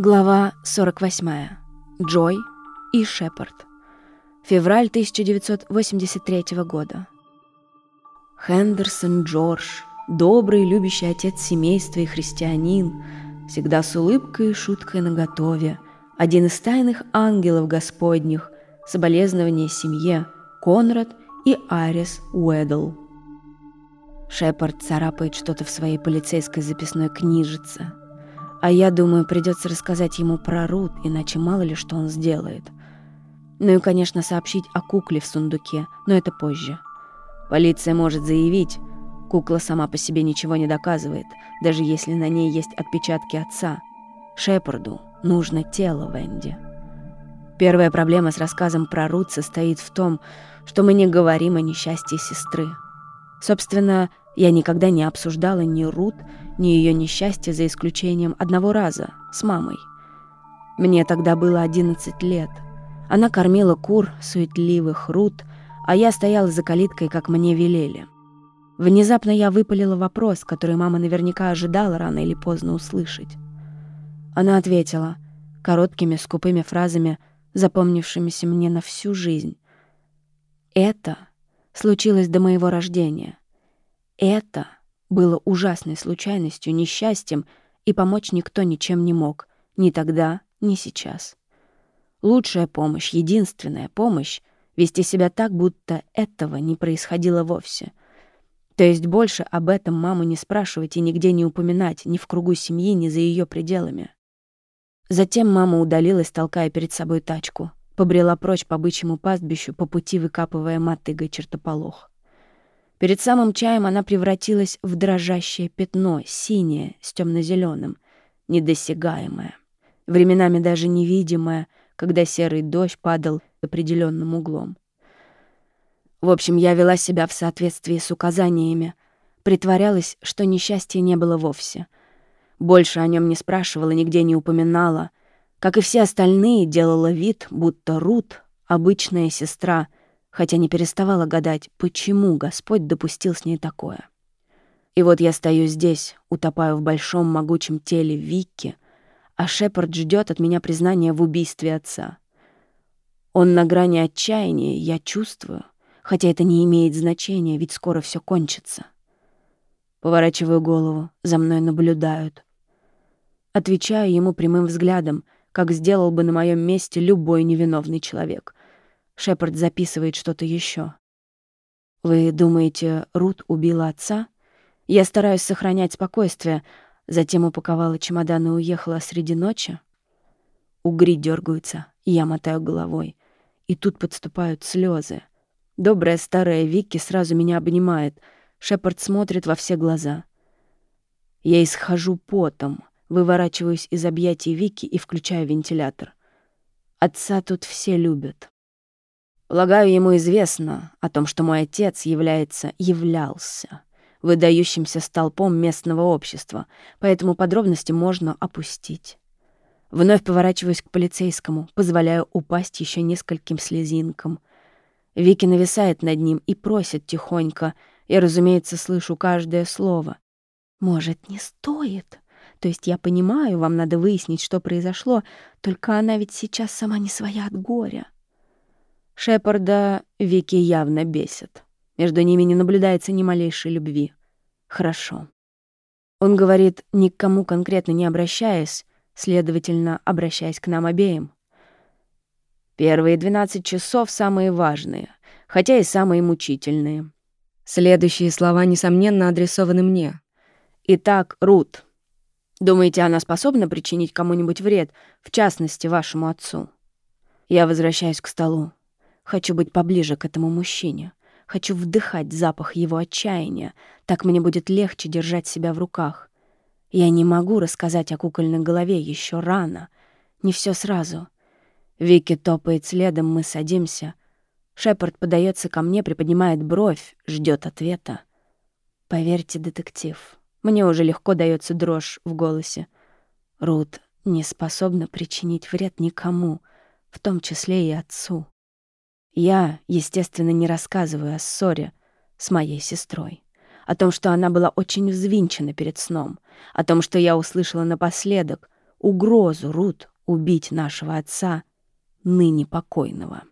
Глава 48. Джой и Шепард. Февраль 1983 года. Хендерсон Джордж, добрый, любящий отец семейства и христианин, всегда с улыбкой и шуткой наготове, один из тайных ангелов Господних, соболезнования семье, Конрад и Арис Уэдл. Шепард царапает что-то в своей полицейской записной книжице – а я думаю, придется рассказать ему про Рут, иначе мало ли что он сделает. Ну и, конечно, сообщить о кукле в сундуке, но это позже. Полиция может заявить, кукла сама по себе ничего не доказывает, даже если на ней есть отпечатки отца. Шепарду нужно тело Венди. Первая проблема с рассказом про Рут состоит в том, что мы не говорим о несчастье сестры. Собственно, я никогда не обсуждала ни Рут, ни ее несчастье за исключением одного раза с мамой. Мне тогда было 11 лет. Она кормила кур, суетливых Рут, а я стояла за калиткой, как мне велели. Внезапно я выпалила вопрос, который мама наверняка ожидала рано или поздно услышать. Она ответила короткими скупыми фразами, запомнившимися мне на всю жизнь. «Это случилось до моего рождения. Это было ужасной случайностью, несчастьем, и помочь никто ничем не мог. Ни тогда, ни сейчас. Лучшая помощь, единственная помощь — вести себя так, будто этого не происходило вовсе. То есть больше об этом маму не спрашивать и нигде не упоминать, ни в кругу семьи, ни за ее пределами. Затем мама удалилась, толкая перед собой тачку. Побрела прочь по бычьему пастбищу, по пути выкапывая мотыгой чертополох. Перед самым чаем она превратилась в дрожащее пятно, синее, с темно-зеленым, недосягаемое, временами даже невидимое, когда серый дождь падал определенным углом. В общем, я вела себя в соответствии с указаниями, притворялась, что несчастья не было вовсе. Больше о нем не спрашивала, нигде не упоминала. Как и все остальные, делала вид, будто Рут, обычная сестра — хотя не переставала гадать, почему Господь допустил с ней такое. И вот я стою здесь, утопаю в большом могучем теле Вики, а Шепард ждет от меня признания в убийстве отца. Он на грани отчаяния, я чувствую, хотя это не имеет значения, ведь скоро все кончится. Поворачиваю голову, за мной наблюдают. Отвечаю ему прямым взглядом, как сделал бы на моем месте любой невиновный человек. Шепард записывает что-то еще. «Вы думаете, Рут убила отца?» Я стараюсь сохранять спокойствие, затем упаковала чемодан и уехала среди ночи. Угри дергаются, я мотаю головой. И тут подступают слезы. Добрая старая Вики сразу меня обнимает. Шепард смотрит во все глаза. Я исхожу потом, выворачиваюсь из объятий Вики и включаю вентилятор. Отца тут все любят. Полагаю, ему известно о том, что мой отец является, являлся выдающимся столпом местного общества, поэтому подробности можно опустить. Вновь поворачиваюсь к полицейскому, позволяю упасть еще нескольким слезинкам. Вики нависает над ним и просит тихонько. Я, разумеется, слышу каждое слово. «Может, не стоит?» То есть я понимаю, вам надо выяснить, что произошло, только она ведь сейчас сама не своя от горя. Шепарда Вики явно бесит. Между ними не наблюдается ни малейшей любви. Хорошо. Он говорит, ни к кому конкретно не обращаясь, следовательно, обращаясь к нам обеим. Первые 12 часов самые важные, хотя и самые мучительные. Следующие слова, несомненно, адресованы мне. Итак, Рут, думаете, она способна причинить кому-нибудь вред, в частности, вашему отцу? Я возвращаюсь к столу. Хочу быть поближе к этому мужчине. Хочу вдыхать запах его отчаяния. Так мне будет легче держать себя в руках. Я не могу рассказать о кукольной голове еще рано. Не все сразу. Вики топает следом, мы садимся. Шепард подается ко мне, приподнимает бровь, ждет ответа. Поверьте, детектив, мне уже легко дается дрожь в голосе. Рут не способна причинить вред никому, в том числе и отцу. Я, естественно, не рассказываю о ссоре с моей сестрой, о том, что она была очень взвинчена перед сном, о том, что я услышала напоследок, угрозу, Рут, убить нашего отца, ныне покойного.